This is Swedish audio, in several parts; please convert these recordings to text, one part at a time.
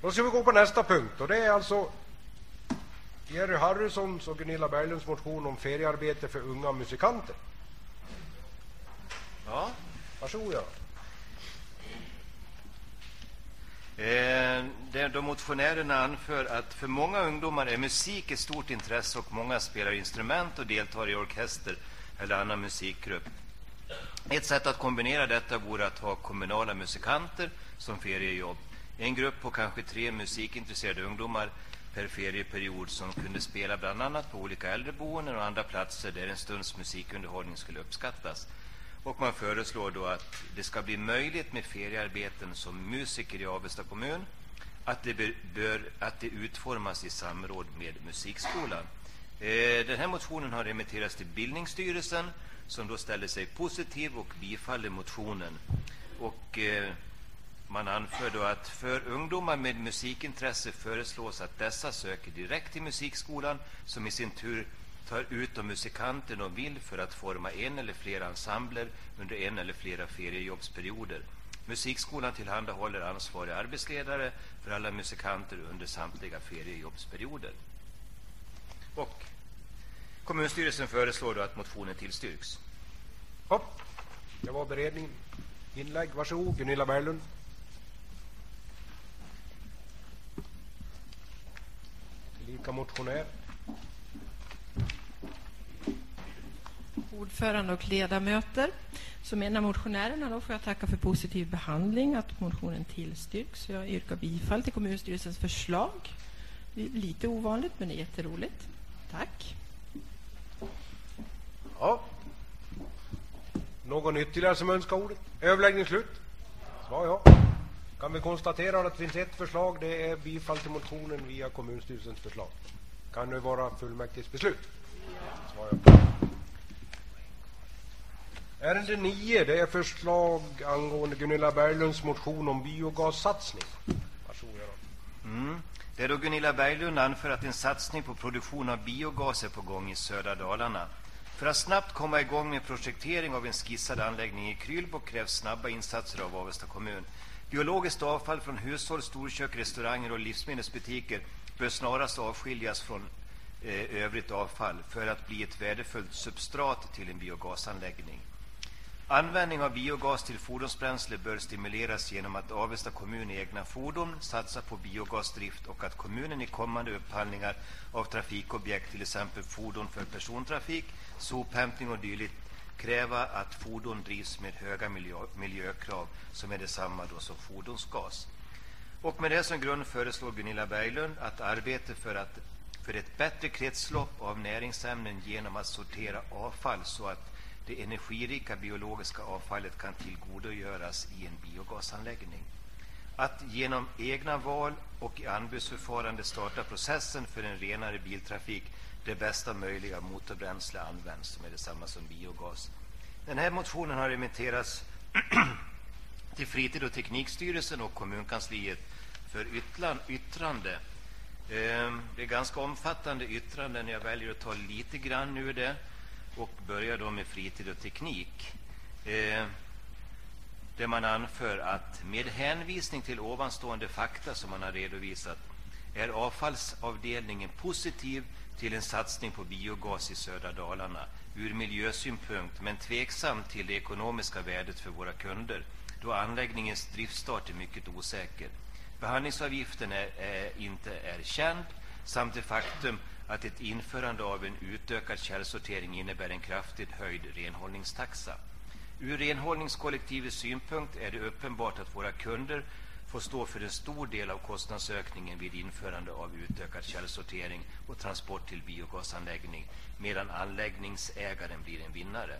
Då ska vi gå på nästa punkt och det är alltså Jerry Harrisons och Gunilla Berglunds motion om feriearbete för unga musikanter. Ja. Varsågod Göran. Eh, där de motionärerna anför att för många ungdomar är musik ett stort intresse och många spelar instrument och deltar i orkester eller annan musikgrupp. Ett sätt att kombinera detta vore att ha kommunala musikanter som feriejobb. En grupp på kanske tre musikintresserade ungdomar per ferieperiod som kunde spela bland annat på olika äldreboenden och andra platser där en stunds musikunderhållning skulle uppskattas. Och man föreslår då att det ska bli möjligt med feriearbeten som musiker i Avesta kommun, att det, bör, att det utformas i samråd med musikskolan. Eh, den här motionen har remitterats till Bildningsstyrelsen som då ställer sig positiv och bifaller motionen. Och eh, man anför då att för ungdomar med musikintresse föreslås att dessa söker direkt till musikskolan som i sin tur tar ut de musikanter de vill för att forma en eller flera ensembler under en eller flera feriejobbsperioder. Musikskolan tillhandahåller ansvarig arbetsledare för alla musikanter under samtliga feriejobbsperioder. Och kommunstyrelsen föreslår då att motionen tillstyrks. Hopp. Det var beredning. Inlägg. Varsågod, Gunilla Berglund. Lika motionär. Ordförande och ledamöter. Som en av motionärerna då får jag tacka för positiv behandling, att motionen tillstyrks. Jag yrkar bifall till kommunstyrelsens förslag. Det är lite ovanligt, men det är jätteroligt. Tack. Ja. Någon ytterligare som önskar ordet? Överläggning slut? Ja, ja. Kan vi konstatera att det finns ett förslag, det är bifall till motionen via kommunstyrelsens förslag. Kan det vara fullmäktiges beslut? Svar ja. Ärende 9, det är förslag angående Gunilla Berglunds motion om biogassatsning. Varsågod, Mm. Det är då Gunilla Berglund anför att en satsning på produktion av biogas är på gång i södra Dalarna. För att snabbt komma igång med projektering av en skissad anläggning i Krylbo krävs snabba insatser av Avesta kommun. Biologiskt avfall från hushåll, storkök, restauranger och livsmedelsbutiker bör snarast avskiljas från eh, övrigt avfall för att bli ett värdefullt substrat till en biogasanläggning. Användning av biogas till fordonsbränsle bör stimuleras genom att Avesta kommun i egna fordon satsar på biogasdrift och att kommunen i kommande upphandlingar av trafikobjekt, till exempel fordon för persontrafik, sophämtning och dylikt, kräva att fordon drivs med höga miljö, miljökrav som är detsamma då som fordonsgas. Och med det som grund föreslår Gunilla Berglund att arbete för, att, för ett bättre kretslopp av näringsämnen genom att sortera avfall så att det energirika biologiska avfallet kan tillgodogöras i en biogasanläggning. Att genom egna val och i anbudsförfarande starta processen för en renare biltrafik där bästa möjliga motorbränsle används, som är detsamma som biogas. Den här motionen har remitterats till Fritid och teknikstyrelsen och kommunkansliet för yttrande. Ehm, det är ganska omfattande yttranden. Jag väljer att ta lite grann ur det och börjar då med fritid och teknik. Ehm, där man anför att med hänvisning till ovanstående fakta som man har redovisat är avfallsavdelningen positiv till en satsning på biogas i södra Dalarna ur miljösynpunkt men tveksam till det ekonomiska värdet för våra kunder då anläggningens driftstart är mycket osäker. Behandlingsavgiften är, är, inte är känd samt det faktum att ett införande av en utökad källsortering innebär en kraftigt höjd renhållningstaxa. Ur renhållningskollektivets synpunkt är det uppenbart att våra kunder får stå för en stor del av kostnadsökningen vid införande av utökad källsortering och transport till biogasanläggning, medan anläggningsägaren blir en vinnare.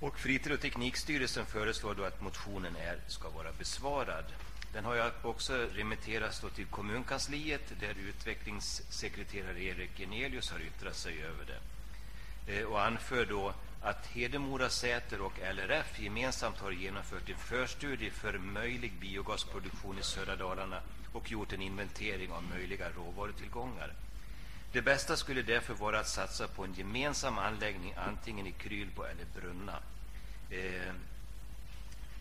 Och Fritid och teknikstyrelsen föreslår då att motionen är, ska vara besvarad. Den har jag också remitterats till kommunkansliet där utvecklingssekreterare Erik Genelius har yttrat sig över det eh, och anför då att Hedemora Säter och LRF gemensamt har genomfört en förstudie för möjlig biogasproduktion i södra Dalarna och gjort en inventering av möjliga råvarutillgångar. Det bästa skulle därför vara att satsa på en gemensam anläggning antingen i Krylbo eller Brunna. Eh,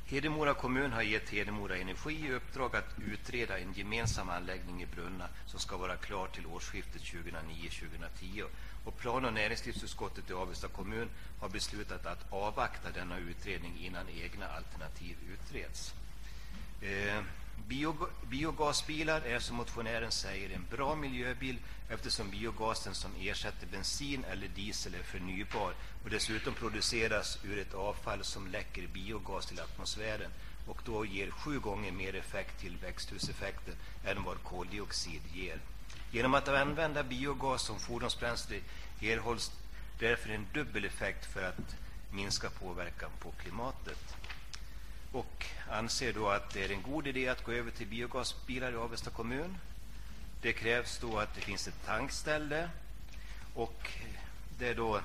Hedemora kommun har gett Hedemora Energi i uppdrag att utreda en gemensam anläggning i Brunna som ska vara klar till årsskiftet 2009-2010. Och plan- och näringslivsutskottet i Avesta kommun har beslutat att avvakta denna utredning innan egna alternativ utreds. Eh, biogasbilar är som motionären säger en bra miljöbil eftersom biogasen som ersätter bensin eller diesel är förnybar och dessutom produceras ur ett avfall som läcker biogas till atmosfären och då ger sju gånger mer effekt till växthuseffekten än vad koldioxid ger. Genom att använda biogas som fordonsbränsle erhålls därför en dubbel effekt för att minska påverkan på klimatet och anser då att det är en god idé att gå över till biogasbilar i Avesta kommun. Det krävs då att det finns ett tankställe och det då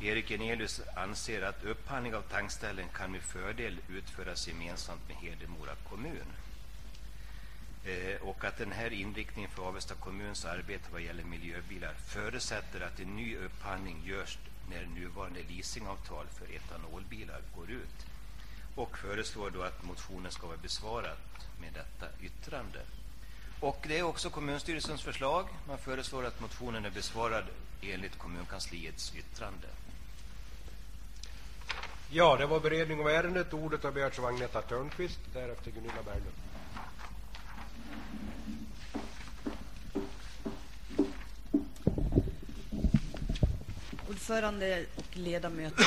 Erik Enelius anser att upphandling av tankställen kan med fördel utföras gemensamt med Hedemora kommun. Eh, och att den här inriktningen för Avesta kommuns arbete vad gäller miljöbilar förutsätter att en ny upphandling görs när nuvarande leasingavtal för etanolbilar går ut och föreslår då att motionen ska vara besvarad med detta yttrande. Och det är också kommunstyrelsens förslag. Man föreslår att motionen är besvarad enligt kommunkansliets yttrande. Ja, det var beredning av ärendet. Ordet har begärts av Agneta Törnqvist, därefter Gunilla Berglund. Ordförande och ledamöter.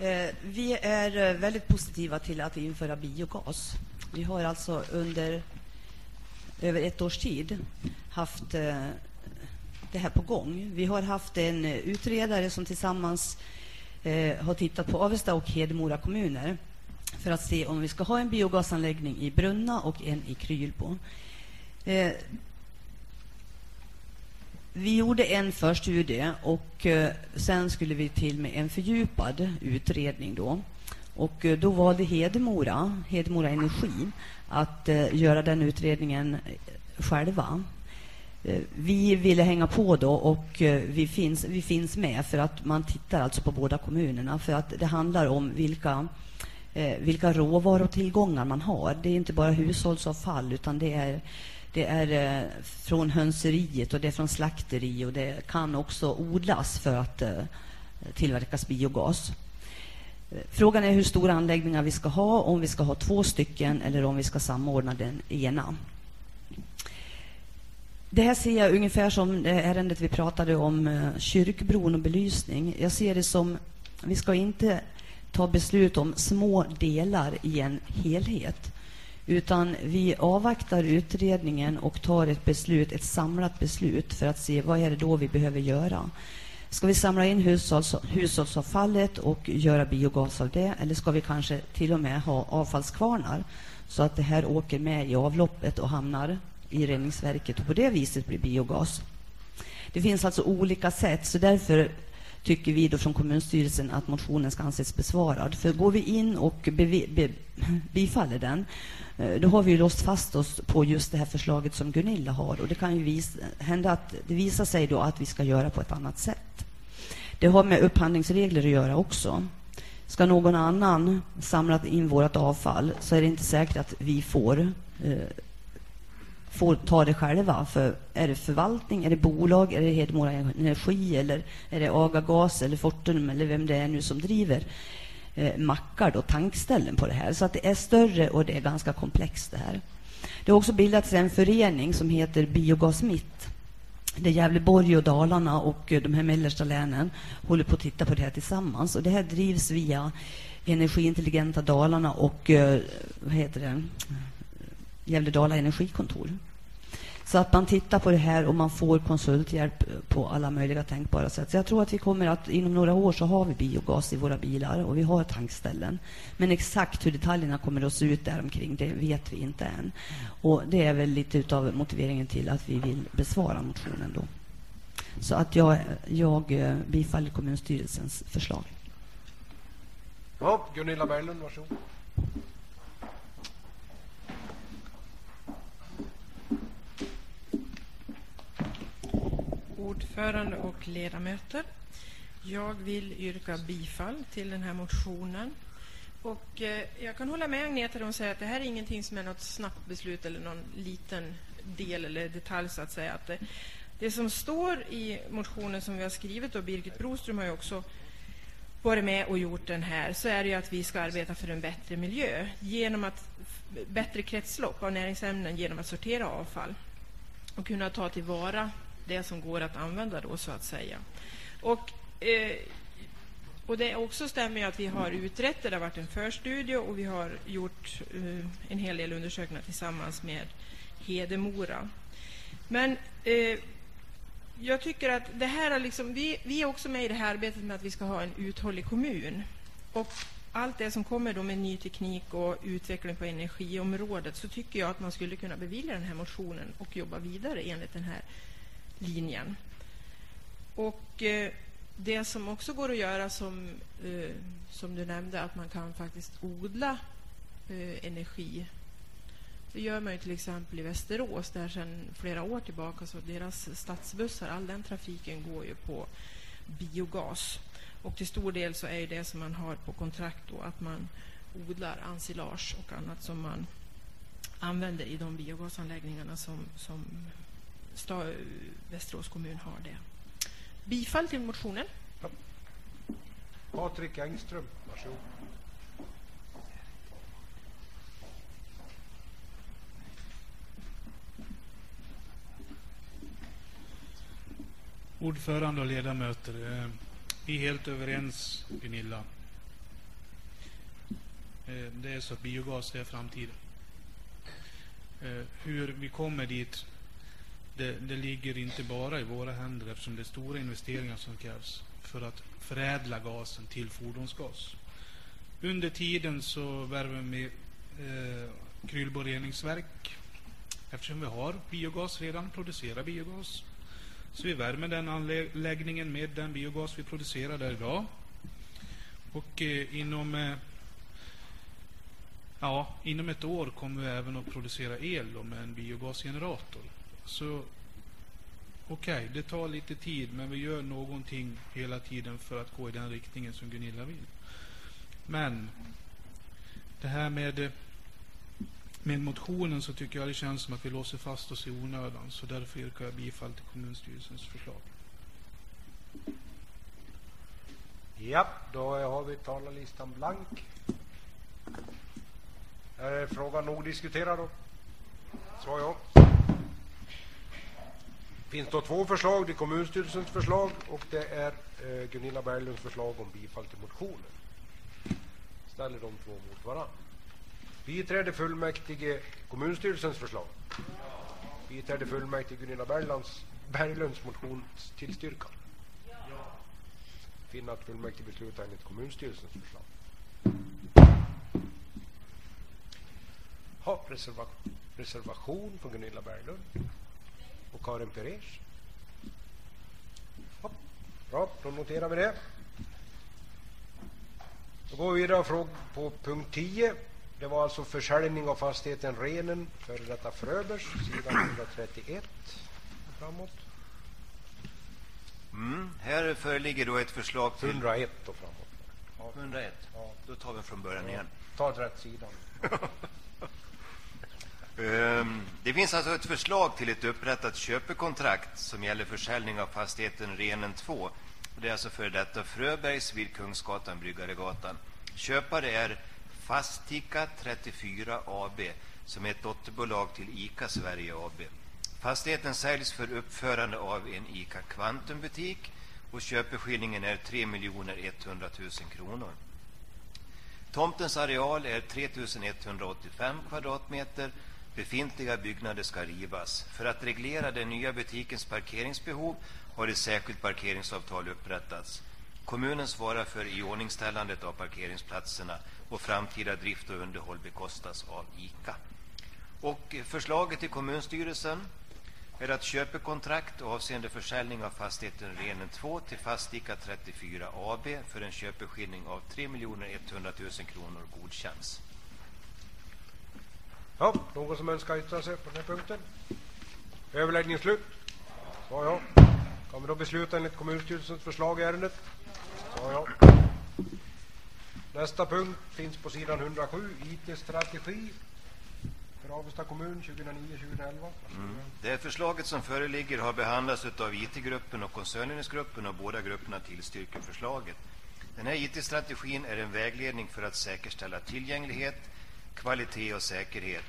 Eh, vi är eh, väldigt positiva till att införa biogas. Vi har alltså under över ett års tid haft eh, det här på gång. Vi har haft en utredare som tillsammans eh, har tittat på Avesta och Hedemora kommuner för att se om vi ska ha en biogasanläggning i Brunna och en i Krylbo. Eh, vi gjorde en förstudie och eh, sen skulle vi till med en fördjupad utredning. Då. Och eh, då valde Hedemora, Hedemora Energi att eh, göra den utredningen själva. Vi ville hänga på då och vi finns, vi finns med för att man tittar alltså på båda kommunerna för att det handlar om vilka, vilka råvarutillgångar man har. Det är inte bara hushållsavfall utan det är det är eh, från hönseriet och det är från slakteri och det kan också odlas för att eh, tillverkas biogas. Eh, frågan är hur stora anläggningar vi ska ha, om vi ska ha två stycken eller om vi ska samordna den ena. Det här ser jag ungefär som det ärendet vi pratade om, eh, kyrkbron och belysning. Jag ser det som, vi ska inte ta beslut om små delar i en helhet. Utan vi avvaktar utredningen och tar ett beslut, ett samlat beslut för att se vad är det då vi behöver göra. Ska vi samla in hushålls, hushållsavfallet och göra biogas av det? Eller ska vi kanske till och med ha avfallskvarnar så att det här åker med i avloppet och hamnar i reningsverket och på det viset blir biogas? Det finns alltså olika sätt, så därför tycker vi då från kommunstyrelsen att motionen ska anses besvarad. För går vi in och bifaller den eh, då har vi låst fast oss på just det här förslaget som Gunilla har. Och det kan ju visa, hända att det visar sig då att vi ska göra på ett annat sätt. Det har med upphandlingsregler att göra också. Ska någon annan samla in vårt avfall så är det inte säkert att vi får, eh, får ta det själva. För är det förvaltning, är det bolag, är det Hedemora Energi eller är det Agagas eller Fortum eller vem det är nu som driver eh, mackar, då, tankställen på det här. Så att det är större och det är ganska komplext det här. Det har också bildats en förening som heter Biogas Mitt. Där Gävleborg och Dalarna och eh, de här mellersta länen håller på att titta på det här tillsammans. Och det här drivs via Energiintelligenta Dalarna och eh, vad heter det? Gävle-Dala energikontor. Så att man tittar på det här och man får konsulthjälp på alla möjliga tänkbara sätt. Så jag tror att vi kommer att inom några år så har vi biogas i våra bilar och vi har tankställen. Men exakt hur detaljerna kommer att se ut däromkring, det vet vi inte än. Och det är väl lite av motiveringen till att vi vill besvara motionen då. Så att jag, jag eh, bifaller kommunstyrelsens förslag. Ja, Gunilla Berglund, varsågod. Ordförande och ledamöter. Jag vill yrka bifall till den här motionen Och eh, jag kan hålla med Agneta när hon säger att det här är ingenting som är något snabbt beslut eller någon liten del eller detalj så att säga. Att det, det som står i motionen som vi har skrivit och Birgit Broström har ju också varit med och gjort den här så är det ju att vi ska arbeta för en bättre miljö genom att bättre kretslopp av näringsämnen genom att sortera avfall och kunna ta tillvara det som går att använda då så att säga. Och, eh, och det också stämmer att vi har utrett det. Det har varit en förstudie och vi har gjort eh, en hel del undersökningar tillsammans med Hedemora. Men eh, jag tycker att det här är liksom, vi, vi är också med i det här arbetet med att vi ska ha en uthållig kommun. Och allt det som kommer då med ny teknik och utveckling på energiområdet så tycker jag att man skulle kunna bevilja den här motionen och jobba vidare enligt den här linjen. Och eh, det som också går att göra som, eh, som du nämnde, att man kan faktiskt odla eh, energi det gör man ju till exempel i Västerås där sedan flera år tillbaka så deras stadsbussar, all den trafiken går ju på biogas. Och till stor del så är det som man har på kontrakt då att man odlar ensilage och annat som man använder i de biogasanläggningarna som, som Sta Västerås kommun har det. Bifall till motionen. Patrik Engström, varsågod. Ordförande och ledamöter. Eh, vi är helt överens, Gunilla. Eh, det är så att biogas är framtiden. Eh, hur vi kommer dit, det, det ligger inte bara i våra händer eftersom det är stora investeringar som krävs för att förädla gasen till fordonsgas. Under tiden så värmer vi eh, Krylbo reningsverk eftersom vi har biogas redan, producerar biogas. Så vi värmer den anläggningen med den biogas vi producerar där idag. Och eh, inom, eh, ja, inom ett år kommer vi även att producera el med en biogasgenerator. Så okej, okay, det tar lite tid men vi gör någonting hela tiden för att gå i den riktningen som Gunilla vill. Men det här med med motionen så tycker jag det känns som att vi låser fast oss i onödan. Så därför yrkar jag bifall till kommunstyrelsens förslag. Ja, då har vi talarlistan blank. Är frågan nog diskuterad då? Svar ja finns då två förslag. Det är kommunstyrelsens förslag och det är eh, Gunilla Berglunds förslag om bifall till motionen. Ställer de två mot varandra. Biträder fullmäktige kommunstyrelsens förslag? Biträder fullmäktige Gunilla Berglunds, Berglunds motionstillstyrkan? Ja. Finner att fullmäktige beslutar enligt kommunstyrelsens förslag. Ha, reserva reservation från Gunilla Berglund och Karin Perez. bra, då noterar vi det. Då går vi vidare på punkt 10. Det var alltså försäljning av fastigheten Renen, före detta Fröbers, sidan 131 framåt. Mm, här föreligger då ett förslag till... 101 och framåt. Ja. 101? Ja. Då tar vi från början ja. igen. Ta rätt sida. um, det finns alltså ett förslag till ett upprättat köpekontrakt som gäller försäljning av fastigheten Renen 2. Det är alltså före detta Fröbergs vid Kungsgatan, Bryggaregatan. Köpare är Fastika 34 AB som är ett dotterbolag till ICA Sverige AB. Fastigheten säljs för uppförande av en ICA Kvantumbutik och köpeskillingen är 3 100 000 kronor. Tomtens areal är 3 185 kvadratmeter. Befintliga byggnader ska rivas. För att reglera den nya butikens parkeringsbehov har ett särskilt parkeringsavtal upprättats. Kommunen svarar för iordningställandet av parkeringsplatserna och framtida drift och underhåll bekostas av ICA. Och förslaget till kommunstyrelsen är att köpekontrakt avseende försäljning av fastigheten Renen 2 till Fastika 34 AB för en köpeskilling av 3 100 000 kronor godkänns. Ja, någon som önskar yttra sig på den här punkten? Överläggning slut. Svar ja. Kan vi då besluta enligt kommunstyrelsens förslag i ärendet? Svar ja. Nästa punkt finns på sidan 107, IT-strategi för Avesta kommun 2009-2011. Mm. Det förslaget som föreligger har behandlats av IT-gruppen och koncernledningsgruppen och båda grupperna tillstyrker förslaget. Den här IT-strategin är en vägledning för att säkerställa tillgänglighet, kvalitet och säkerhet.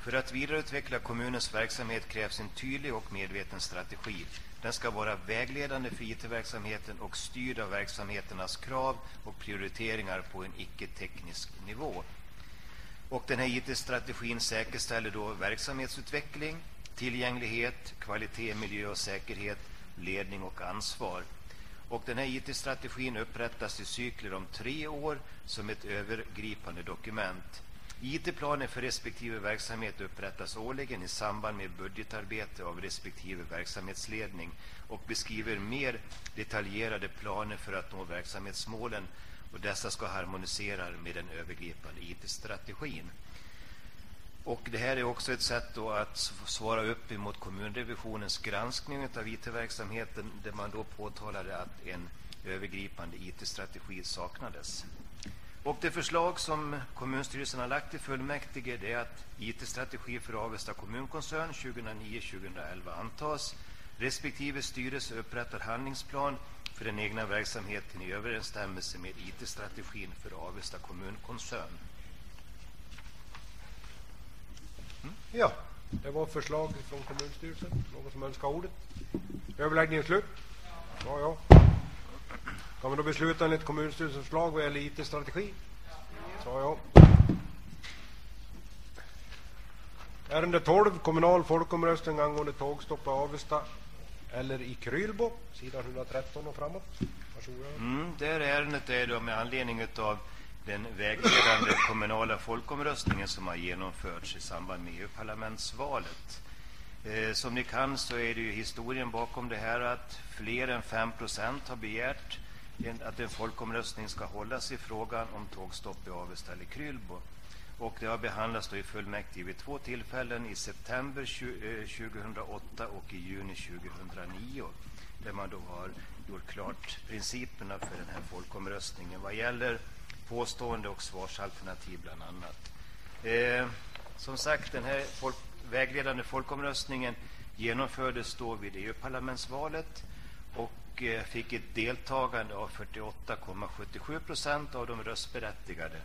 För att vidareutveckla kommunens verksamhet krävs en tydlig och medveten strategi. Den ska vara vägledande för IT-verksamheten och styrd av verksamheternas krav och prioriteringar på en icke-teknisk nivå. Och den här IT-strategin säkerställer då verksamhetsutveckling, tillgänglighet, kvalitet, miljö och säkerhet, ledning och ansvar. Och den här IT-strategin upprättas i cykler om tre år som ett övergripande dokument. IT-planer för respektive verksamhet upprättas årligen i samband med budgetarbete av respektive verksamhetsledning och beskriver mer detaljerade planer för att nå verksamhetsmålen och dessa ska harmonisera med den övergripande IT-strategin. Och det här är också ett sätt då att svara upp emot kommunrevisionens granskning av IT-verksamheten där man då påtalade att en övergripande IT-strategi saknades. Och det förslag som kommunstyrelsen har lagt i fullmäktige det är att IT-strategi för Avesta kommunkoncern 2009-2011 antas. Respektive styrelse upprättar handlingsplan för den egna verksamheten i överensstämmelse med IT-strategin för Avesta kommunkoncern. Mm. Ja, det var förslag från kommunstyrelsen. Någon som önskar ordet? Överläggningen slut? Ja, ja. Kan vi då besluta enligt kommunstyrelsens förslag vad gäller IT-strategi? Sa jag. Ärende 12, kommunal folkomröstning angående tågstopp i Avesta eller i Krylbo, sidan 113 och framåt. Mm, det här ärendet är då med anledning av den vägledande kommunala folkomröstningen som har genomförts i samband med EU-parlamentsvalet. Eh, som ni kan så är det ju historien bakom det här att fler än 5% har begärt att en folkomröstning ska hållas i frågan om tågstopp i Avesta eller Krylbo. Och det har behandlats då i fullmäktige vid två tillfällen, i september 2008 eh, och i juni 2009, där man då har gjort klart principerna för den här folkomröstningen vad gäller påstående och svarsalternativ bland annat. Eh, som sagt, den här folk, vägledande folkomröstningen genomfördes då vid EU-parlamentsvalet och och eh, fick ett deltagande av 48,77 procent av de röstberättigade.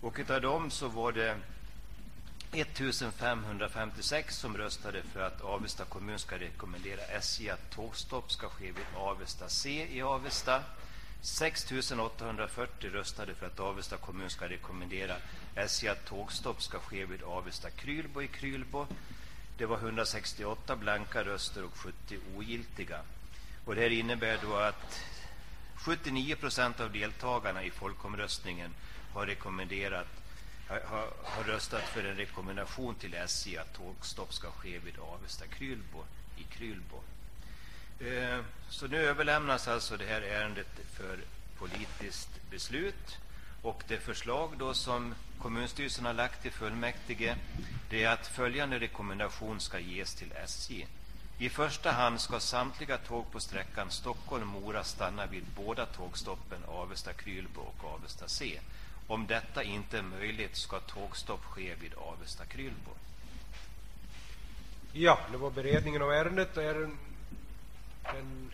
Och av dem så var det 1556 som röstade för att Avesta kommun ska rekommendera SJ att tågstopp ska ske vid Avesta C i Avesta. 6840 röstade för att Avesta kommun ska rekommendera SJ att tågstopp ska ske vid Avesta Krylbo i Krylbo. Det var 168 blanka röster och 70 ogiltiga. Och det här innebär då att 79 procent av deltagarna i folkomröstningen har rekommenderat har, har, röstat för en rekommendation till SJ att tågstopp ska ske vid Avesta Krylbo i Krylbo. Eh, så nu överlämnas alltså det här ärendet för politiskt beslut. Och det förslag då som kommunstyrelsen har lagt till fullmäktige det är att följande rekommendation ska ges till SJ. I första hand ska samtliga tåg på sträckan Stockholm-Mora stanna vid båda tågstoppen Avesta-Krylbo och Avesta C. Om detta inte är möjligt ska tågstopp ske vid Avesta-Krylbo. Ja, det var beredningen av ärendet. Ären, en,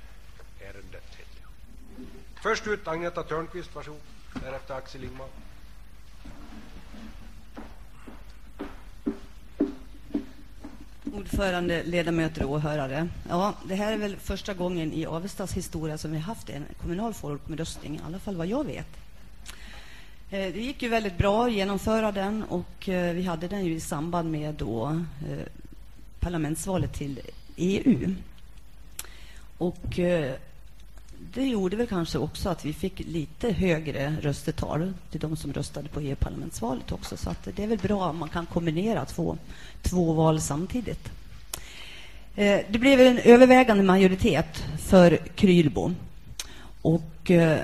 ärendet heter jag. Först ut Agneta Törnqvist, varsågod. Därefter Axel Ingman. Ordförande, ledamöter och åhörare. Ja, det här är väl första gången i Avestas historia som vi har haft en kommunal folkomröstning, i alla fall vad jag vet. Eh, det gick ju väldigt bra att genomföra den och eh, vi hade den ju i samband med då eh, parlamentsvalet till EU. Och det gjorde väl kanske också att vi fick lite högre röstetal till de som röstade på EU-parlamentsvalet också. Så att det är väl bra om man kan kombinera två, två val samtidigt. Eh, det blev en övervägande majoritet för Krylbo. Och eh,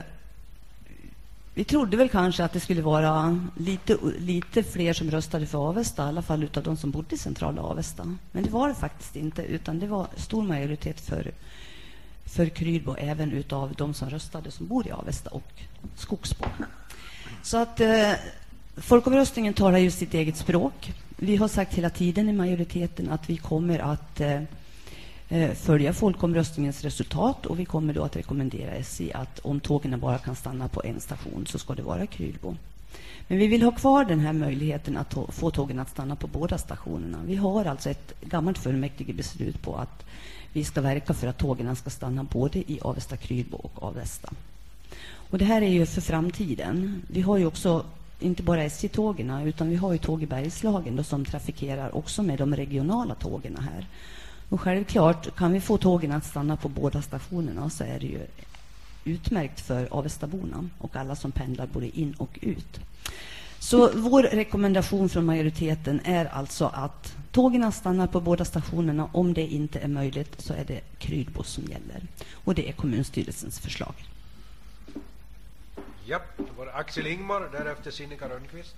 vi trodde väl kanske att det skulle vara lite, lite fler som röstade för Avesta, i alla fall av de som bodde i centrala Avesta. Men det var det faktiskt inte, utan det var stor majoritet för, för Krylbo, även av de som röstade som bor i Avesta och Skogsbo. Så att eh, folkomröstningen talar ju sitt eget språk. Vi har sagt hela tiden i majoriteten att vi kommer att eh, eh följa folkomröstningens resultat och vi kommer då att rekommendera SJ att om tågen bara kan stanna på en station så ska det vara Krylbo. Men vi vill ha kvar den här möjligheten att få tågen att stanna på båda stationerna. Vi har alltså ett gammalt fullmäktigebeslut på att vi ska verka för att tågen ska stanna både i Avesta Krylbo och Avesta. Och det här är ju för framtiden. Vi har ju också inte bara SJ-tågen utan vi har ju tåg i Bergslagen då, som trafikerar också med de regionala tågen här. Och självklart, kan vi få tågen att stanna på båda stationerna så är det ju utmärkt för Avestaborna och alla som pendlar både in och ut. Så vår rekommendation från majoriteten är alltså att tågen stannar på båda stationerna. Om det inte är möjligt så är det Krylbo som gäller. Och det är kommunstyrelsens förslag. Ja, då var det Axel Ingmar, därefter Sinikka Rönnqvist.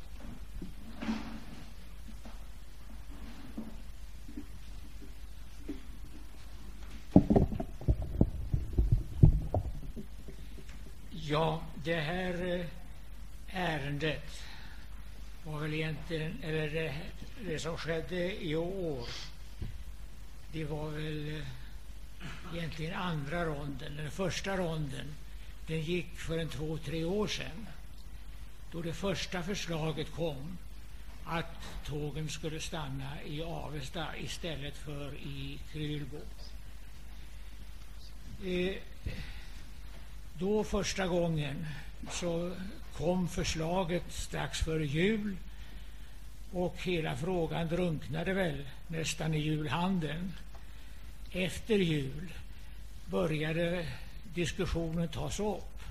Ja, det här eh, ärendet var väl egentligen, eller det, det som skedde i år, det var väl eh, egentligen andra ronden. Den första ronden, den gick för en två, tre år sedan. Då det första förslaget kom att tågen skulle stanna i Avesta istället för i Krylbo. Eh, då första gången så kom förslaget strax före jul och hela frågan drunknade väl nästan i julhandeln. Efter jul började diskussionen tas upp.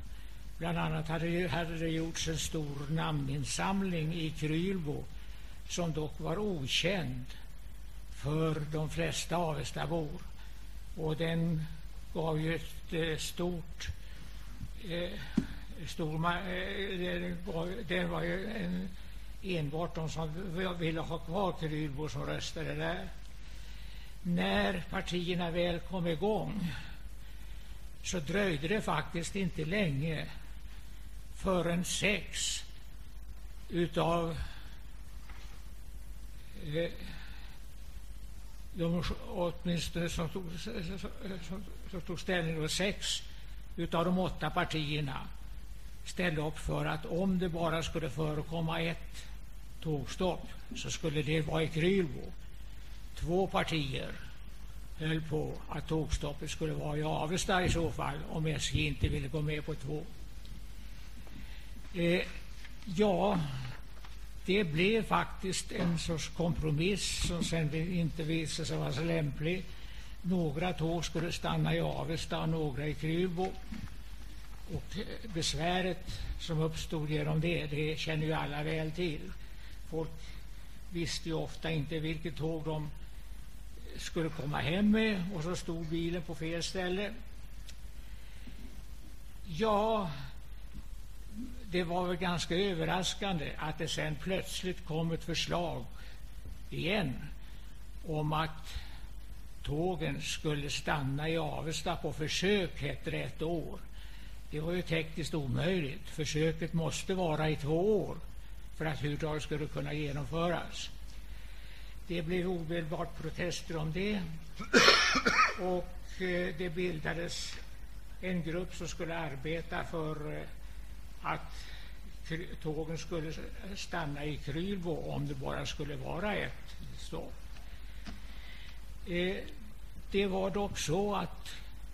Bland annat hade det, hade det gjorts en stor namninsamling i Krylbo som dock var okänd för de flesta Avestabor. Och den gav ju ett eh, stort eh, Eh, det var ju en, enbart de som ville ha kvar Krylbo som röstade där. När partierna väl kom igång så dröjde det faktiskt inte länge förrän sex utav eh, de åtminstone som tog, som, som tog ställning, då, sex utav de åtta partierna ställde upp för att om det bara skulle förekomma ett tågstopp så skulle det vara i Krylbo. Två partier höll på att tågstoppet skulle vara i Avesta i så fall om SJ inte ville gå med på två. Eh, ja, det blev faktiskt en sorts kompromiss som sen inte visade sig vara så lämplig. Några tåg skulle stanna i Avesta och några i Krylbo. Och eh, besväret som uppstod genom det, det känner ju alla väl till. Folk visste ju ofta inte vilket tåg de skulle komma hem med och så stod bilen på fel ställe. Ja, det var väl ganska överraskande att det sen plötsligt kom ett förslag igen om att tågen skulle stanna i Avesta på försök, hette det ett år. Det var ju tekniskt omöjligt. Försöket måste vara i två år för att överhuvudtaget skulle kunna genomföras. Det blev omedelbart protester om det och eh, det bildades en grupp som skulle arbeta för eh, att tågen skulle stanna i Krylbo om det bara skulle vara ett stopp. Eh, det var dock så att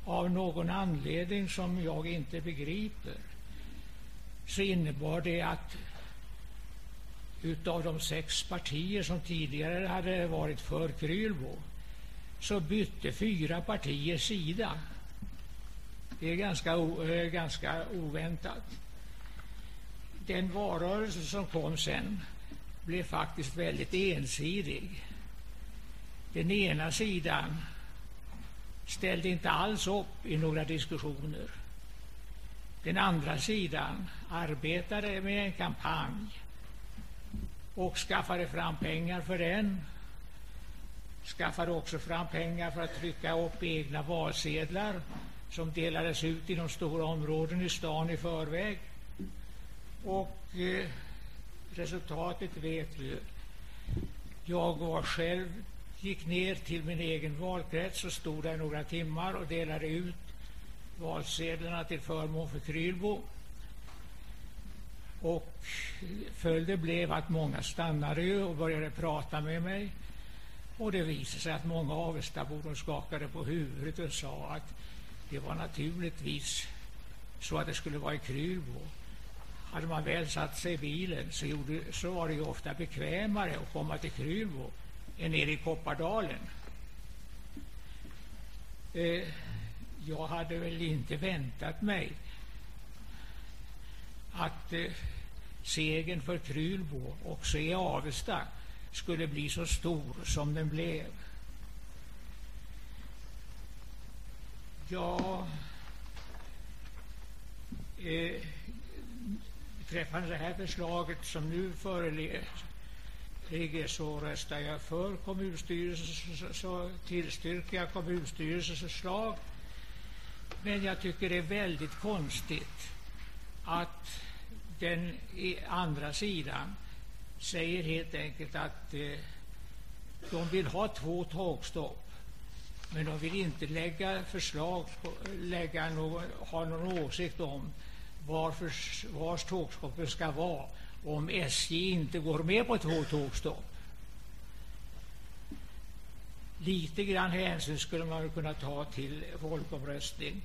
av någon anledning som jag inte begriper så innebar det att utav de sex partier som tidigare hade varit för Krylbo så bytte fyra partier sida. Det är ganska, eh, ganska oväntat. Den valrörelse som kom sen blev faktiskt väldigt ensidig. Den ena sidan ställde inte alls upp i några diskussioner. Den andra sidan arbetade med en kampanj och skaffade fram pengar för den. Skaffade också fram pengar för att trycka upp egna valsedlar som delades ut i de stora områden i stan i förväg. Och eh, resultatet vet vi. Jag var själv, gick ner till min egen valkrets och stod där några timmar och delade ut valsedlarna till förmån för Krylbo. Och följden blev att många stannade och började prata med mig. Och det visade sig att många Avestabor skakade på huvudet och sa att det var naturligtvis så att det skulle vara i Krylbo. Hade man väl satt sig i bilen så, gjorde, så var det ju ofta bekvämare att komma till Krylbo nere i Koppardalen. Eh, jag hade väl inte väntat mig att eh, segern för Krylbo också i Avesta skulle bli så stor som den blev. Ja, eh, beträffande det här förslaget som nu föreligger så röstar jag för kommunstyrelsen så tillstyrker jag kommunstyrelsens förslag. Men jag tycker det är väldigt konstigt att den andra sidan säger helt enkelt att eh, de vill ha två tågstopp. Men de vill inte lägga förslag, på, lägga någon, ha någon åsikt om varför, vars tågstoppen ska vara om SJ inte går med på två tågstopp. Lite grann hänsyn skulle man kunna ta till folkomröstning.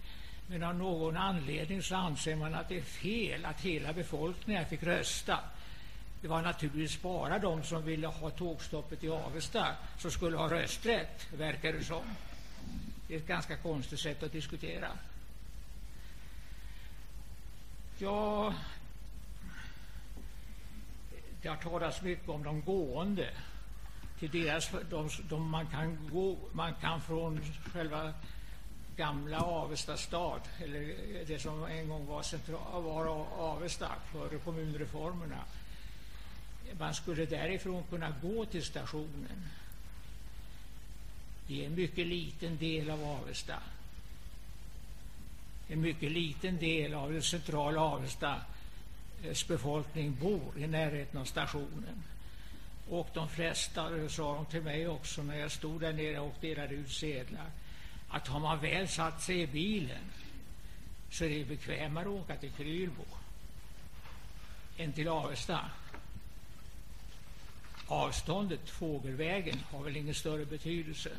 Men av någon anledning så anser man att det är fel att hela befolkningen fick rösta. Det var naturligtvis bara de som ville ha tågstoppet i Avesta som skulle ha rösträtt, verkar det som. Det är ett ganska konstigt sätt att diskutera. Ja, det har talats mycket om de gående. Till deras, de, de, man, kan gå, man kan från själva gamla Avesta stad, eller det som en gång var, central, var Avesta före kommunreformerna. Man skulle därifrån kunna gå till stationen. Det är en mycket liten del av Avesta. En mycket liten del av det centrala Avesta befolkning bor i närheten av stationen. Och de flesta, sa de till mig också när jag stod där nere och delade ut sedlar, att har man väl satt sig i bilen så är det bekvämare att åka till Krylbo än till Avesta. Avståndet, fågelvägen, har väl ingen större betydelse.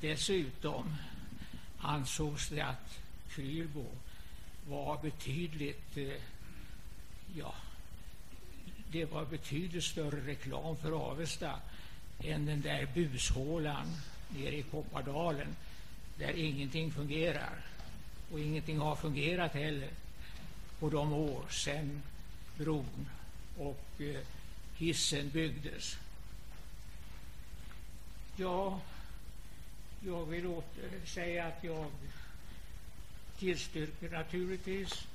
Dessutom ansågs det att Krylbo var betydligt eh, ja, det var betydligt större reklam för Avesta än den där bushålan nere i Koppardalen där ingenting fungerar. Och ingenting har fungerat heller på de år sedan bron och eh, hissen byggdes. Ja, jag vill åter säga att jag tillstyrker naturligtvis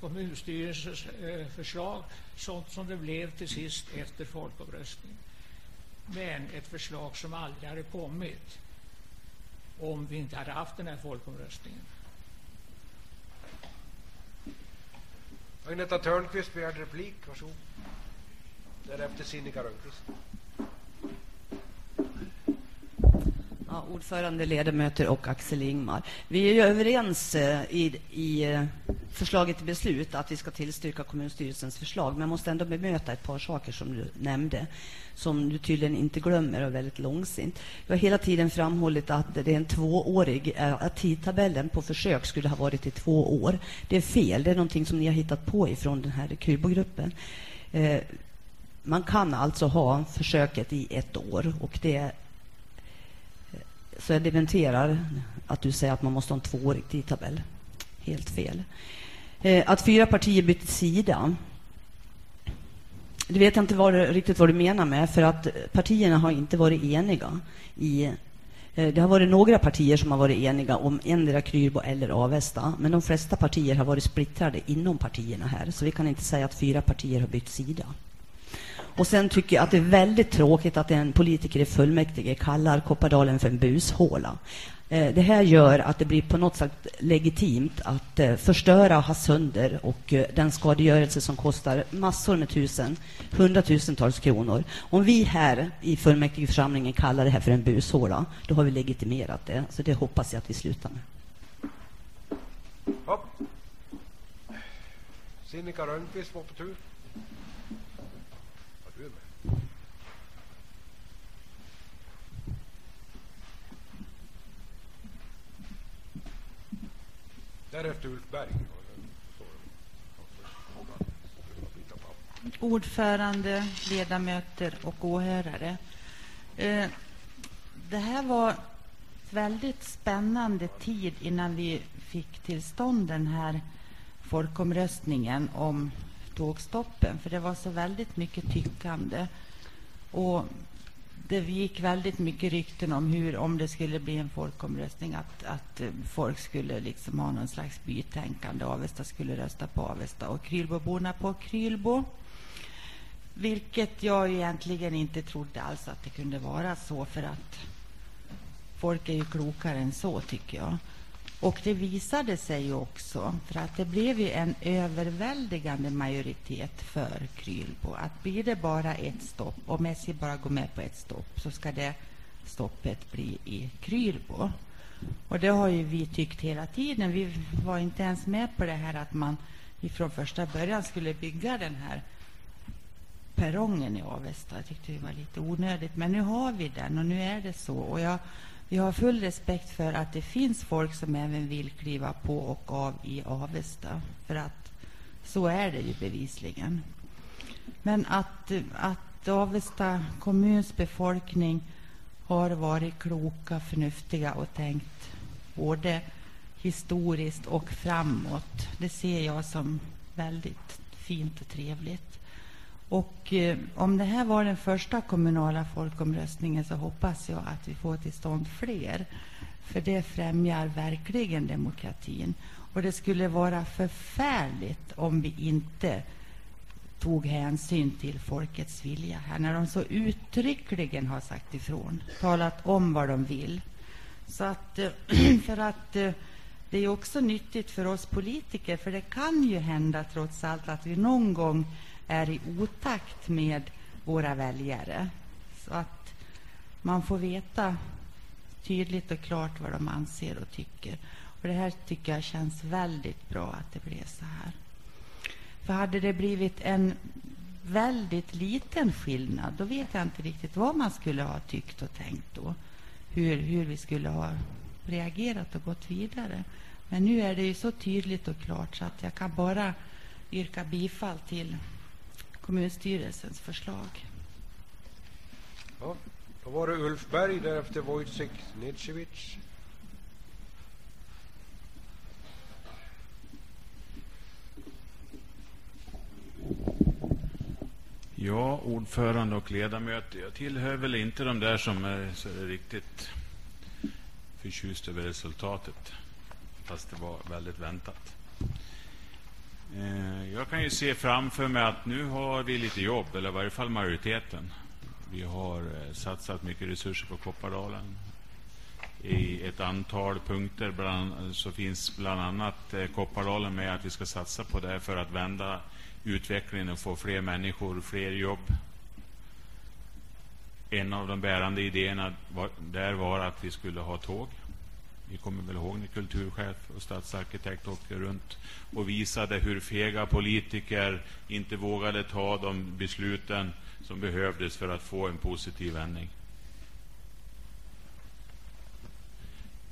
kommunstyrelsens eh, förslag, sånt som det blev till sist efter folkomröstningen. Men ett förslag som aldrig hade kommit om vi inte hade haft den här folkomröstningen. Agneta Törnqvist begärde replik. Varsågod. Därefter Sinikka Rönnqvist. Ja, ordförande, ledamöter och Axel Ingmar. Vi är ju överens eh, i, i eh, förslaget till beslut att vi ska tillstyrka kommunstyrelsens förslag. Men jag måste ändå bemöta ett par saker som du nämnde som du tydligen inte glömmer och är väldigt långsint. Jag har hela tiden framhållit att det är en tvåårig eh, att tidtabellen på försök skulle ha varit i två år. Det är fel. Det är någonting som ni har hittat på ifrån den här Krybogruppen. Man kan alltså ha försöket i ett år och det så jag dementerar att du säger att man måste ha en tvåårig tidtabell. Helt fel. Eh, att fyra partier bytte sida. Det vet jag inte vad, riktigt vad du menar med, för att partierna har inte varit eniga. I, eh, det har varit några partier som har varit eniga om endera Krylbo eller Avesta, men de flesta partier har varit splittrade inom partierna här, så vi kan inte säga att fyra partier har bytt sida. Och sen tycker jag att det är väldigt tråkigt att en politiker i fullmäktige kallar Koppardalen för en bushåla. Eh, det här gör att det blir på något sätt legitimt att eh, förstöra och ha sönder och eh, den skadegörelse som kostar massor med tusen, hundratusentals kronor. Om vi här i fullmäktigeförsamlingen kallar det här för en bushåla, då har vi legitimerat det. Så det hoppas jag att vi slutar med. Ja. Sinikka Rönnqvist var på tur. Ja, du är med. Därefter Ulf Berg. ordförande, ledamöter och åhörare. Eh, Det här var väldigt spännande tid innan vi fick till stånd den här folkomröstningen om tågstoppen. För det var så väldigt mycket tyckande. Och det gick väldigt mycket rykten om hur, om det skulle bli en folkomröstning, att, att eh, folk skulle liksom ha någon slags bytänkande. Avesta skulle rösta på Avesta och Krylboborna på Krylbo. Vilket jag egentligen inte trodde alls att det kunde vara så, för att folk är ju klokare än så, tycker jag. Och det visade sig också, för att det blev ju en överväldigande majoritet för Krylbo. Att blir det bara ett stopp, om SJ bara går med på ett stopp, så ska det stoppet bli i Krylbo. Och det har ju vi tyckt hela tiden. Vi var inte ens med på det här att man från första början skulle bygga den här perrongen i Avesta. Jag tyckte det var lite onödigt. Men nu har vi den och nu är det så. Och jag, vi har full respekt för att det finns folk som även vill kliva på och av i Avesta. För att så är det ju bevisligen. Men att, att Avesta kommuns befolkning har varit kloka, förnuftiga och tänkt både historiskt och framåt. Det ser jag som väldigt fint och trevligt. Och eh, om det här var den första kommunala folkomröstningen så hoppas jag att vi får till stånd fler. För det främjar verkligen demokratin. Och det skulle vara förfärligt om vi inte tog hänsyn till folkets vilja här när de så uttryckligen har sagt ifrån, talat om vad de vill. Så att, eh, för att eh, det är också nyttigt för oss politiker, för det kan ju hända trots allt att vi någon gång är i otakt med våra väljare. Så att man får veta tydligt och klart vad de anser och tycker. Och det här tycker jag känns väldigt bra att det blev så här. För hade det blivit en väldigt liten skillnad, då vet jag inte riktigt vad man skulle ha tyckt och tänkt då. Hur, hur vi skulle ha reagerat och gått vidare. Men nu är det ju så tydligt och klart så att jag kan bara yrka bifall till kommunstyrelsens förslag. Ja, då var det Ulf Berg, därefter Wojciech Nedsiewicz. Ja, ordförande och ledamöter. Jag tillhör väl inte de där som är så riktigt förtjust över resultatet. Fast det var väldigt väntat. Eh, jag kan ju se framför mig att nu har vi lite jobb, eller i varje fall majoriteten. Vi har eh, satsat mycket resurser på Koppardalen. I ett antal punkter bland, så finns bland annat eh, Koppardalen med att vi ska satsa på det för att vända utvecklingen och få fler människor, fler jobb. En av de bärande idéerna var, där var att vi skulle ha tåg. Ni kommer väl ihåg när kulturchef och stadsarkitekt åkte runt och visade hur fega politiker inte vågade ta de besluten som behövdes för att få en positiv vändning.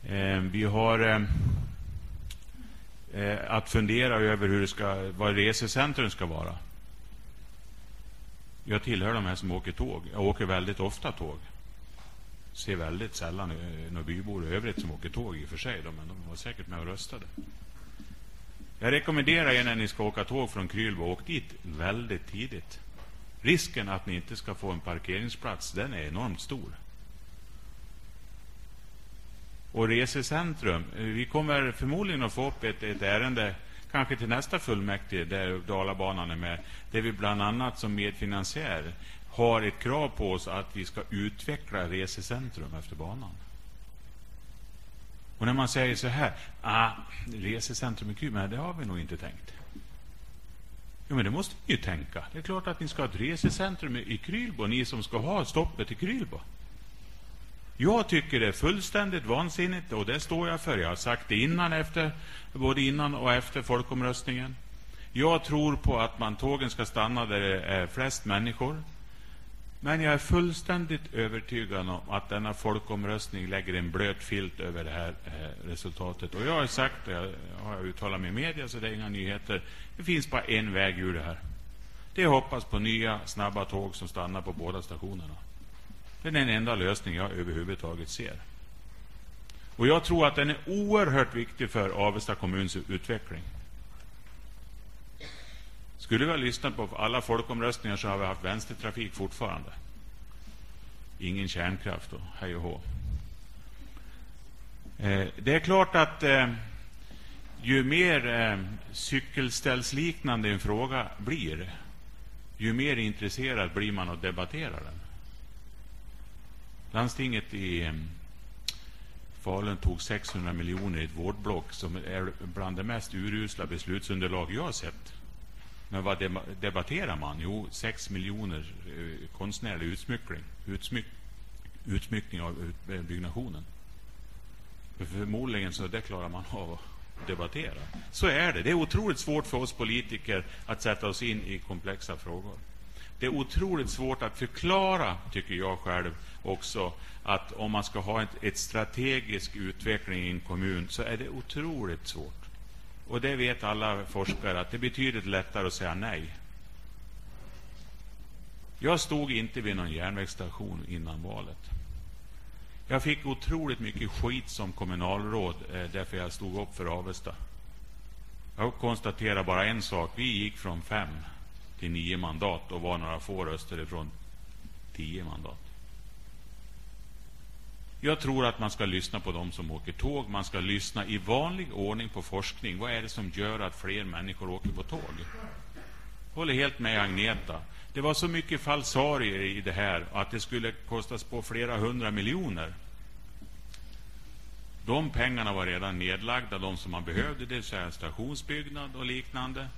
Eh, vi har eh, eh att fundera över hur det ska, vad resecentrum ska vara. Jag tillhör de här som åker tåg. Jag åker väldigt ofta tåg ser väldigt sällan eh, några bybor i övrigt som åker tåg i och för sig, då, men de var säkert med och röstade. Jag rekommenderar er när ni ska åka tåg från Krylbo, åk dit väldigt tidigt. Risken att ni inte ska få en parkeringsplats, den är enormt stor. Och resecentrum, eh, vi kommer förmodligen att få upp ett, ett ärende kanske till nästa fullmäktige där Dalabanan är med, där vi bland annat som medfinansiär har ett krav på oss att vi ska utveckla resecentrum efter banan. Och när man säger så här, ah, resecentrum i Krylbo, det har vi nog inte tänkt. Jo, men det måste ni ju tänka. Det är klart att ni ska ha ett resecentrum i Krylbo, ni som ska ha stoppet i Krylbo. Jag tycker det är fullständigt vansinnigt och det står jag för. Jag har sagt det innan, efter, både innan och efter folkomröstningen. Jag tror på att man tågen ska stanna där det är flest människor. Men jag är fullständigt övertygad om att denna folkomröstning lägger en blöt filt över det här eh, resultatet. Och jag har sagt, och jag har uttalat mig i media, så det är inga nyheter. Det finns bara en väg ur det här. Det är att hoppas på nya snabba tåg som stannar på båda stationerna. Det är den enda lösning jag överhuvudtaget ser. Och jag tror att den är oerhört viktig för Avesta kommuns utveckling. Skulle vi ha lyssnat på alla folkomröstningar så har vi haft vänstertrafik fortfarande. Ingen kärnkraft och hej och hå. Eh, det är klart att eh, ju mer eh, cykelställsliknande en fråga blir, ju mer intresserad blir man att debattera den. Landstinget i eh, Falun tog 600 miljoner i ett vårdblock som är bland det mest urusla beslutsunderlag jag har sett. Men vad debatterar man? Jo, 6 miljoner eh, konstnärlig utsmyckning, utsmyck, utsmyckning av eh, byggnationen. För förmodligen så det klarar man av att debattera. Så är det. Det är otroligt svårt för oss politiker att sätta oss in i komplexa frågor. Det är otroligt svårt att förklara, tycker jag själv också, att om man ska ha ett, ett strategisk utveckling i en kommun så är det otroligt svårt. Och det vet alla forskare att det är betydligt lättare att säga nej. Jag stod inte vid någon järnvägsstation innan valet. Jag fick otroligt mycket skit som kommunalråd eh, därför jag stod upp för Avesta. Jag konstaterar bara en sak. Vi gick från fem till nio mandat och var några få röster ifrån tio mandat. Jag tror att man ska lyssna på dem som åker tåg. Man ska lyssna i vanlig ordning på forskning. Vad är det som gör att fler människor åker på tåg? Jag håller helt med Agneta. Det var så mycket falsarier i det här att det skulle kostas på flera hundra miljoner. De pengarna var redan nedlagda, de som man behövde, det vill säga stationsbyggnad och liknande.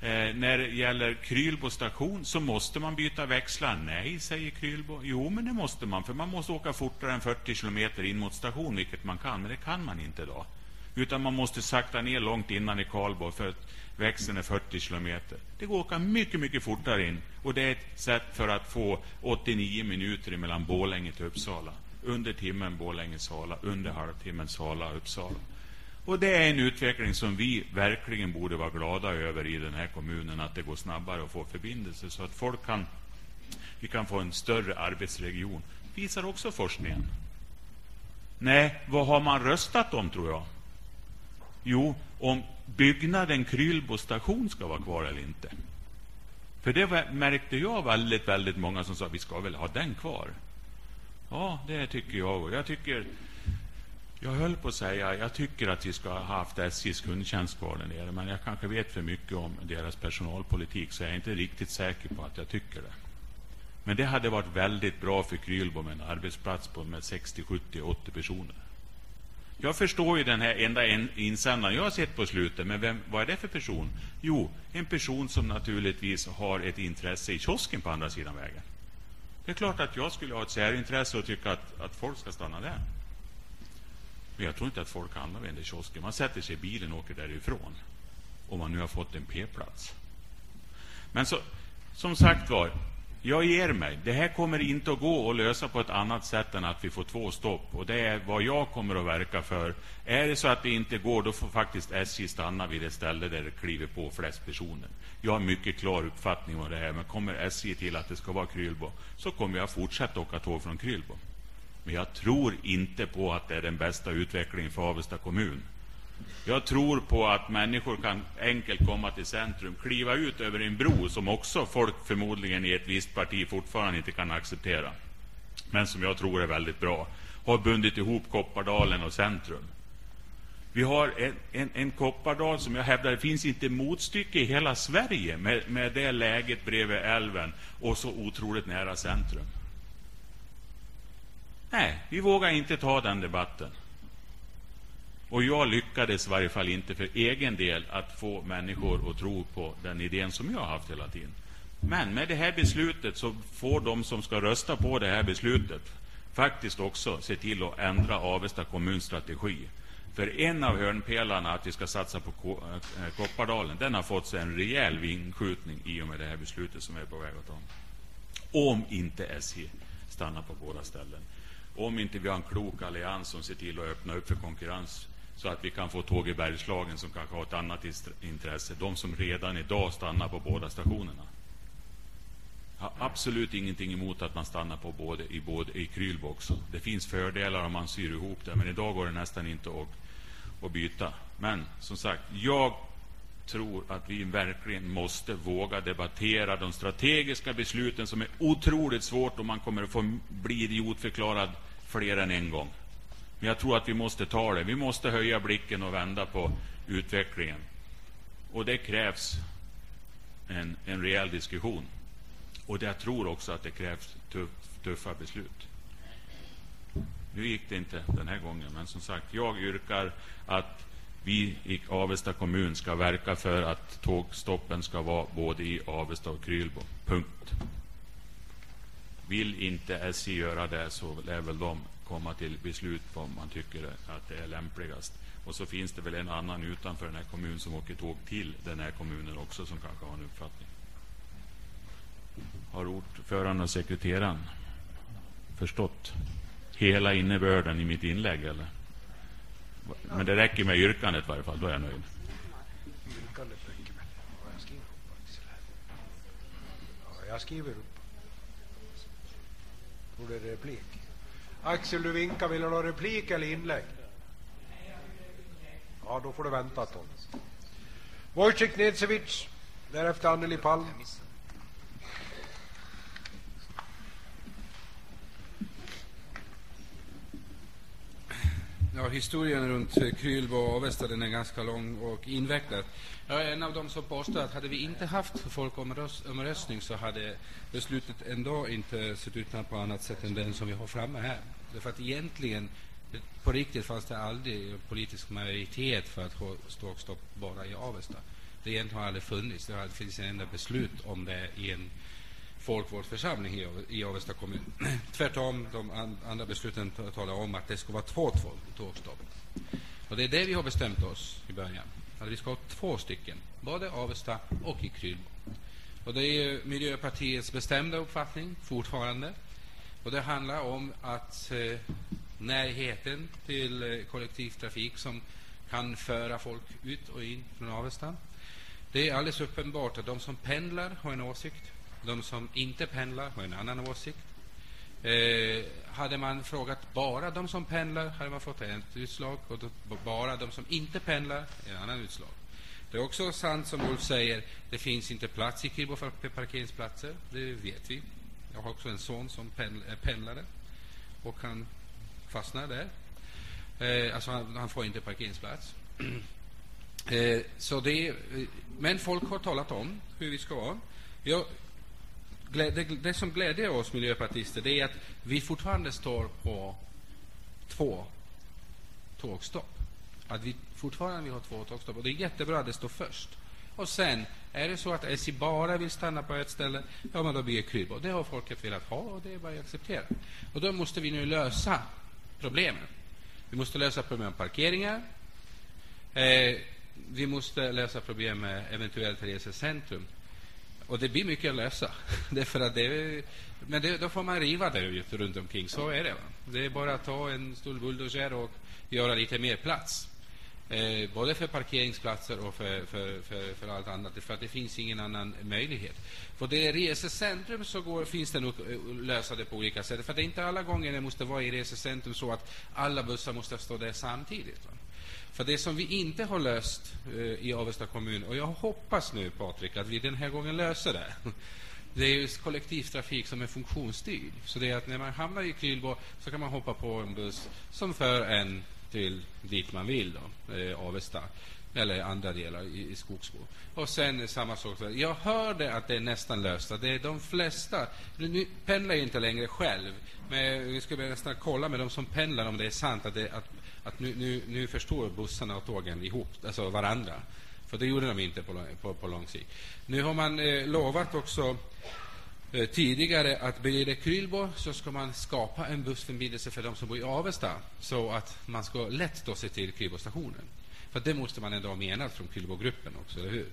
Eh, när det gäller Krylbo station så måste man byta växlar. Nej, säger Krylbo. Jo, men det måste man, för man måste åka fortare än 40 kilometer in mot station, vilket man kan, men det kan man inte idag. Utan man måste sakta ner långt innan i Karlbo för att växeln är 40 kilometer. Det går att åka mycket, mycket fortare in. Och det är ett sätt för att få 89 minuter mellan Bålänge till Uppsala. Under timmen Bålänge-Sala, under halvtimmen Sala-Uppsala. Och det är en utveckling som vi verkligen borde vara glada över i den här kommunen, att det går snabbare att få förbindelser så att folk kan, vi kan få en större arbetsregion. Visar också forskningen. Nej, vad har man röstat om tror jag? Jo, om byggnaden Krylbo station ska vara kvar eller inte. För det märkte jag väldigt, väldigt många som sa vi ska väl ha den kvar. Ja, det tycker jag. Jag tycker jag höll på att säga, jag tycker att vi ska ha haft SJs kundtjänst kvar där nere, men jag kanske vet för mycket om deras personalpolitik, så jag är inte riktigt säker på att jag tycker det. Men det hade varit väldigt bra för Krylbo med en arbetsplats på med 60, 70, 80 personer. Jag förstår ju den här enda insändaren jag har sett på slutet, men vem, vad är det för person? Jo, en person som naturligtvis har ett intresse i kiosken på andra sidan vägen. Det är klart att jag skulle ha ett särintresse och tycka att, att folk ska stanna där. Men jag tror inte att folk handlar vid den kiosken. Man sätter sig i bilen och åker därifrån. Om man nu har fått en p-plats. Men så, som sagt var, jag ger mig. Det här kommer inte att gå att lösa på ett annat sätt än att vi får två stopp. Och det är vad jag kommer att verka för. Är det så att det inte går, då får faktiskt SJ stanna vid det ställe där det kliver på flest personer. Jag har mycket klar uppfattning om det här. Men kommer SJ till att det ska vara Krylbo, så kommer jag fortsätta åka tåg från Krylbo. Men jag tror inte på att det är den bästa utvecklingen för Avesta kommun. Jag tror på att människor kan enkelt komma till centrum, kliva ut över en bro som också folk förmodligen i ett visst parti fortfarande inte kan acceptera. Men som jag tror är väldigt bra. Har bundit ihop Koppardalen och centrum. Vi har en, en, en Koppardal som jag hävdar det finns inte motstycke i hela Sverige med, med det läget bredvid älven och så otroligt nära centrum. Nej, vi vågar inte ta den debatten. Och jag lyckades i varje fall inte för egen del att få människor att tro på den idén som jag har haft hela tiden. Men med det här beslutet så får de som ska rösta på det här beslutet faktiskt också se till att ändra Avesta kommuns strategi. För en av hörnpelarna, att vi ska satsa på eh, eh, Koppardalen, den har fått sig en rejäl vingskjutning i och med det här beslutet som vi är på väg att ta. Om inte SJ stannar på båda ställen. Om inte vi har en klok allians som ser till att öppna upp för konkurrens så att vi kan få tåg i Bergslagen som kanske har ett annat intresse. De som redan idag stannar på båda stationerna. Jag har absolut ingenting emot att man stannar på både i, både, i Krylbo också. Det finns fördelar om man syr ihop det, men idag går det nästan inte att, att byta. Men som sagt, jag tror att vi verkligen måste våga debattera de strategiska besluten som är otroligt svårt och man kommer att få bli idiotförklarad fler än en gång. Men jag tror att vi måste ta det. Vi måste höja blicken och vända på utvecklingen. Och det krävs en, en rejäl diskussion. Och jag tror också att det krävs tuff, tuffa beslut. Nu gick det inte den här gången, men som sagt, jag yrkar att vi i Avesta kommun ska verka för att tågstoppen ska vara både i Avesta och Krylbo. Punkt. Vill inte SJ göra det så lär väl de komma till beslut på om man tycker att det är lämpligast. Och så finns det väl en annan utanför den här kommunen som åker tåg till den här kommunen också som kanske har en uppfattning. Har ordföranden och sekreteraren förstått hela innebörden i mitt inlägg? Eller? Men det räcker med yrkandet i varje fall, då är jag nöjd. Yrkandet räcker jag skriver upp Axel. Ja, jag skriver upp. Det replik? Axel, du vinkar. Vill du ha replik eller inlägg? Ja, då får du vänta ett tag. Wojciech Nedsevic, därefter Anneli Palm. Ja, historien runt eh, Krylbo och Avesta den är ganska lång och invecklad. Jag är en av dem som påstår att hade vi inte haft folkomröstning så hade beslutet ändå inte sett ut på annat sätt än den som vi har framme här. Därför att egentligen, eh, på riktigt fanns det aldrig politisk majoritet för att ha stråkstopp bara i Avesta. Det egentligen har aldrig funnits. Det finns en enda beslut om det i en folkvårdsförsamling i Avesta kommun. Tvärtom, de andra besluten talar om att det ska vara två tågstopp. Och det är det vi har bestämt oss i början. Att vi ska ha två stycken, både Avesta och i Krylbo. Och det är Miljöpartiets bestämda uppfattning fortfarande. Och det handlar om att eh, närheten till eh, kollektivtrafik som kan föra folk ut och in från Avesta. Det är alldeles uppenbart att de som pendlar har en åsikt. De som inte pendlar har en annan åsikt. Eh, hade man frågat bara de som pendlar hade man fått ett utslag och då, bara de som inte pendlar ett annat utslag. Det är också sant som Ulf säger, det finns inte plats i Kirbo för parkeringsplatser. Det vet vi. Jag har också en son som är pendlare och han fastnar där. Eh, alltså han, han, får inte parkeringsplats. eh, så det, eh, men folk har talat om hur vi ska vara. Jag det, det som glädjer oss miljöpartister det är att vi fortfarande står på två tågstopp. Att vi fortfarande vill ha två tågstopp. Och det är jättebra att det står först. Och sen, är det så att SJ bara vill stanna på ett ställe, ja men då blir det Krylbo. Det har folket velat ha och det är bara att acceptera. Och då måste vi nu lösa problemen. Vi måste lösa problem med parkeringar. Eh, vi måste lösa problem med eventuellt resecentrum. Och det blir mycket att lösa. Därför att det, men det, då får man riva det runt omkring. Så är det. Va? Det är bara att ta en stor bulldozer och göra lite mer plats. Eh, både för parkeringsplatser och för, för, för, för, allt annat. För att det finns ingen annan möjlighet. För det resecentrum så går, finns det nog att lösa det på olika sätt. För det är inte alla gånger det måste vara i resecentrum så att alla bussar måste stå där samtidigt. Va? För det som vi inte har löst eh, i Avesta kommun, och jag hoppas nu, Patrik, att vi den här gången löser det. Det är just kollektivtrafik som är funktionsstyrd. Så det är att när man hamnar i Krylbo så kan man hoppa på en buss som för en till dit man vill, då, eh, Avesta eller andra delar i, i Skogsbo. Och sen samma sak. Jag hörde att det är nästan löst. Det är de flesta, nu pendlar jag inte längre själv, men vi skulle nästan kolla med de som pendlar om det är sant att, det, att, att nu, nu, nu förstår bussarna och tågen ihop, alltså varandra. För det gjorde de inte på, på, på lång sikt. Nu har man eh, lovat också eh, tidigare att blir Krylbo så ska man skapa en bussförbindelse för de som bor i Avesta så att man ska lätt ta sig till Krylbostationen. För det måste man ändå ha menat från Krylbogruppen också, eller hur?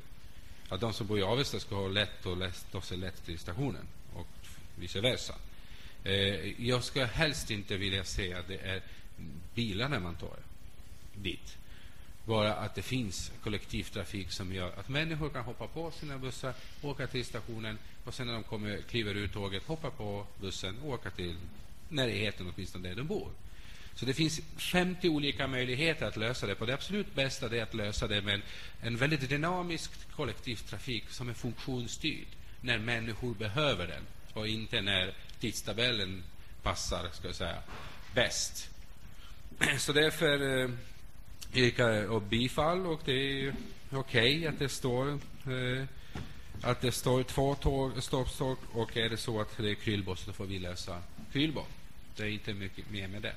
Att de som bor i Avesta ska ha lätt och lätt, ta sig lätt till stationen och vice versa. Eh, jag ska helst inte vilja se att det är bilarna man tar dit. Bara att det finns kollektivtrafik som gör att människor kan hoppa på sina bussar, åka till stationen och sen när de kommer, kliver ur tåget, hoppa på bussen och åka till närheten åtminstone där de bor. Så det finns 50 olika möjligheter att lösa det på. Det absolut bästa är att lösa det med en, en väldigt dynamisk kollektivtrafik som är funktionsstyrd när människor behöver den och inte när tidstabellen passar, ska jag säga, bäst. Så därför eh, yrkar jag bifall och det är okej okay att det står eh, att det står två tåg, stopptåg och är det så att det är Krylbo så får vi lösa Krylbo. Det är inte mycket mer med det.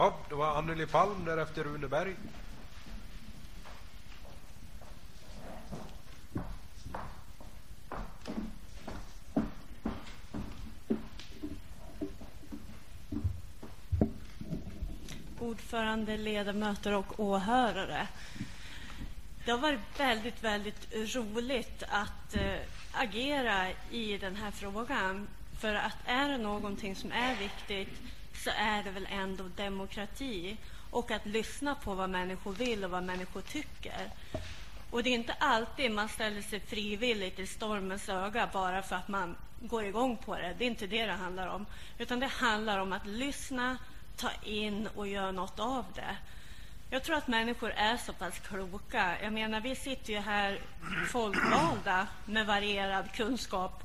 Ja, det var Anneli Palm, därefter Rune Berg. Ordförande, ledamöter och åhörare. Det har varit väldigt, väldigt roligt att äh, agera i den här frågan. För att är det någonting som är viktigt så är det väl ändå demokrati och att lyssna på vad människor vill och vad människor tycker. Och det är inte alltid man ställer sig frivilligt i stormens öga bara för att man går igång på det. Det är inte det det handlar om. Utan det handlar om att lyssna, ta in och göra något av det. Jag tror att människor är så pass kloka. Jag menar, vi sitter ju här folkvalda med varierad kunskap,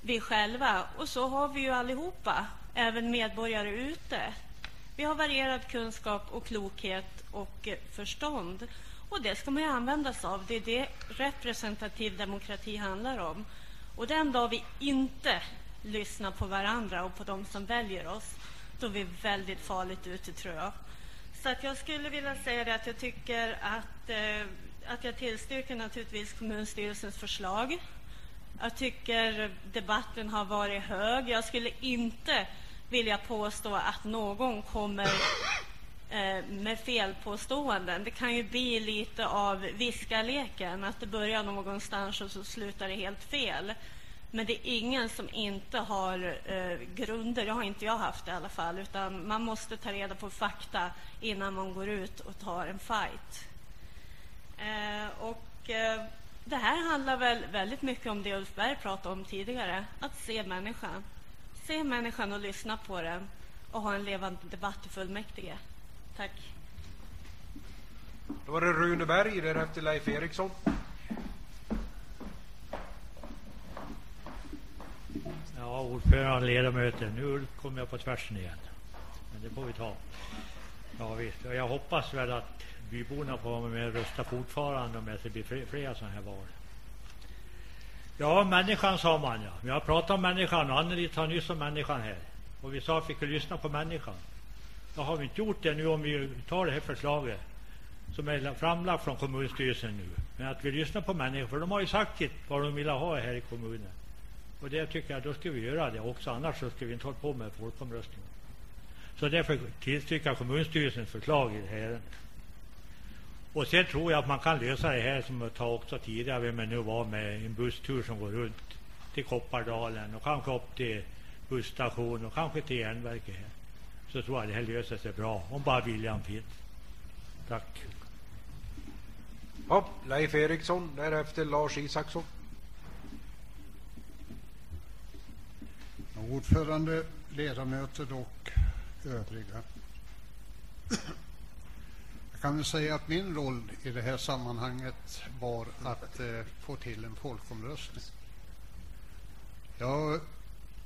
vi själva. Och så har vi ju allihopa även medborgare ute. Vi har varierad kunskap och klokhet och eh, förstånd. Och det ska man ju använda sig av. Det är det representativ demokrati handlar om. Och den dag vi inte lyssnar på varandra och på de som väljer oss, då är vi väldigt farligt ute, tror jag. Så att jag skulle vilja säga det att jag tycker att, eh, att jag tillstyrker naturligtvis kommunstyrelsens förslag. Jag tycker debatten har varit hög. Jag skulle inte vill jag påstå att någon kommer eh, med felpåståenden. Det kan ju bli lite av viskarleken, att det börjar någonstans och så slutar det helt fel. Men det är ingen som inte har eh, grunder, det har inte jag haft i alla fall, utan man måste ta reda på fakta innan man går ut och tar en fight. Eh, och, eh, det här handlar väl väldigt mycket om det Ulf Berg pratade om tidigare, att se människan se människan och lyssna på den och ha en levande debatt i fullmäktige. Tack. Då var det Rune Berg, därefter Leif Eriksson. Ja, ordförande, ledamöter. Nu kommer jag på tvärsen igen. Men det får vi ta. Ja, visst. Jag hoppas väl att byborna får vara med och rösta fortfarande om det blir flera sådana här val. Ja, människan sa man ja. Vi har pratat om människan och Anneli tar nyss om människan här. Och vi sa att vi fick lyssna på människan. Då har vi inte gjort det nu om vi tar det här förslaget som är framlagt från kommunstyrelsen nu. Men att vi lyssnar på människor, för de har ju sagt vad de vill ha här i kommunen. Och det tycker jag, då ska vi göra det också. Annars så ska vi inte hålla på med folkomröstningen. Så därför tillstyrker jag kommunstyrelsens förslag i det här ärendet. Och sen tror jag att man kan lösa det här som jag sa också tidigare med nu var med en busstur som går runt till Koppardalen och kanske upp till busstation och kanske till järnverket här. Så tror jag det här löser sig bra om bara viljan finns. Tack. Ja, Leif Eriksson, därefter Lars Isaksson. Ordförande, ledamöter och övriga kan säga att min roll i det här sammanhanget var att eh, få till en folkomröstning. Jag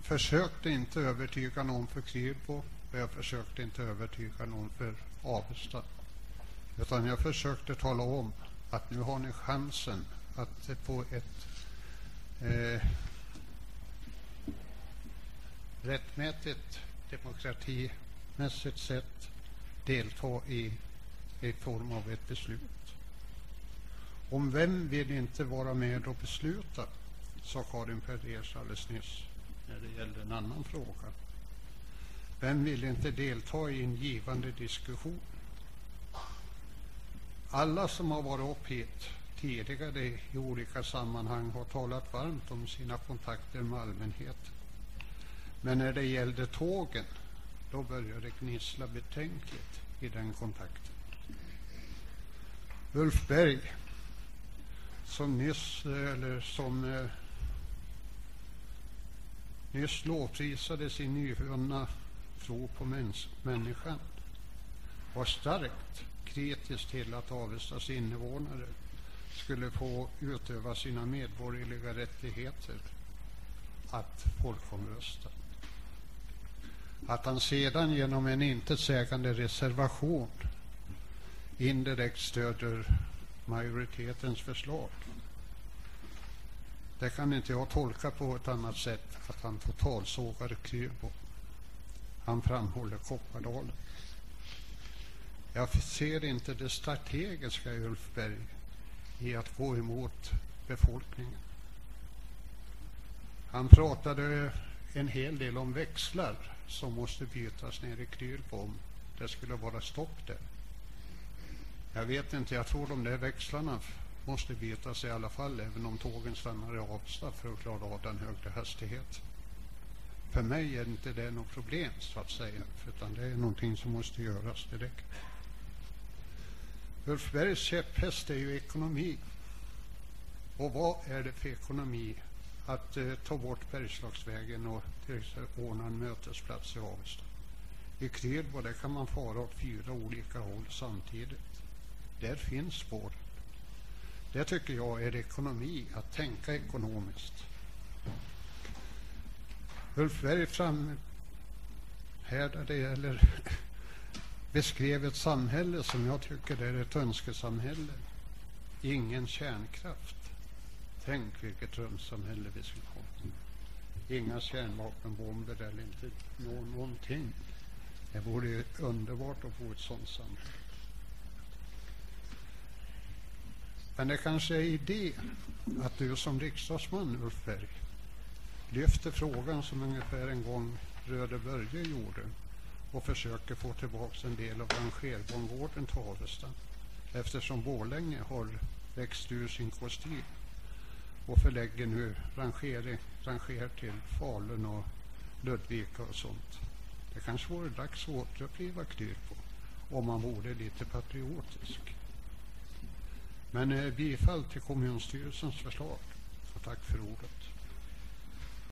försökte inte övertyga någon för Krylbo. och jag försökte inte övertyga någon för Avesta. Utan jag försökte tala om att nu har ni chansen att på ett eh, rättmätigt demokratimässigt sätt delta i, i form av ett beslut. Om vem vill inte vara med och besluta, sa Karin Perez alldeles nyss när det gällde en annan fråga. Vem vill inte delta i en givande diskussion? Alla som har varit upp hit tidigare i olika sammanhang har talat varmt om sina kontakter med allmänheten. Men när det gällde tågen, då började det gnissla betänkligt i den kontakten. Ulf Berg, som nyss, eller som eh, nyss lovprisade sin nyvunna tro på mäns människan, var starkt kritisk till att Avestas invånare skulle få utöva sina medborgerliga rättigheter att folkomrösta. Att han sedan genom en intetsägande reservation indirekt stöder majoritetens förslag. Det kan inte jag tolka på ett annat sätt att han totalsågar Krylbo. Han framhåller Koppardalen. Jag ser inte det strategiska i Ulf Berg i att gå emot befolkningen. Han pratade en hel del om växlar som måste bytas nere i Krylbo om det skulle vara stopp där. Jag vet inte, jag tror de där växlarna måste bytas i alla fall även om tågen stannar i Avesta för att klara av den högre hastigheten. För mig är inte det något problem så att säga, utan det är någonting som måste göras direkt. Ulf Bergs käpphäst är ju ekonomi. Och vad är det för ekonomi att eh, ta bort Bergslagsvägen och till exempel ordna en mötesplats i Avesta? I Krylbo där kan man fara åt fyra olika håll samtidigt. Där finns spåren. Det tycker jag är ekonomi, att tänka ekonomiskt. Ulf Berg framhärdade, eller beskrev ett samhälle som jag tycker är ett önskesamhälle. Ingen kärnkraft. Tänk vilket drömsamhälle vi skulle ha. Inga kärnvapenbomber eller inte nå någonting. Det vore underbart att få ett sådant samhälle. Men det kanske är idé att du som riksdagsman, Ulf Berg, lyfter frågan som ungefär en gång Röde Börje gjorde och försöker få tillbaka en del av rangerbangården till Avesta eftersom Borlänge har växt ur sin kostym och förlägger nu ranger, ranger till Falun och Ludvika och sånt. Det kanske vore dags att återuppliva Krylbo om man vore lite patriotisk. Men eh, bifall till kommunstyrelsens förslag och tack för ordet.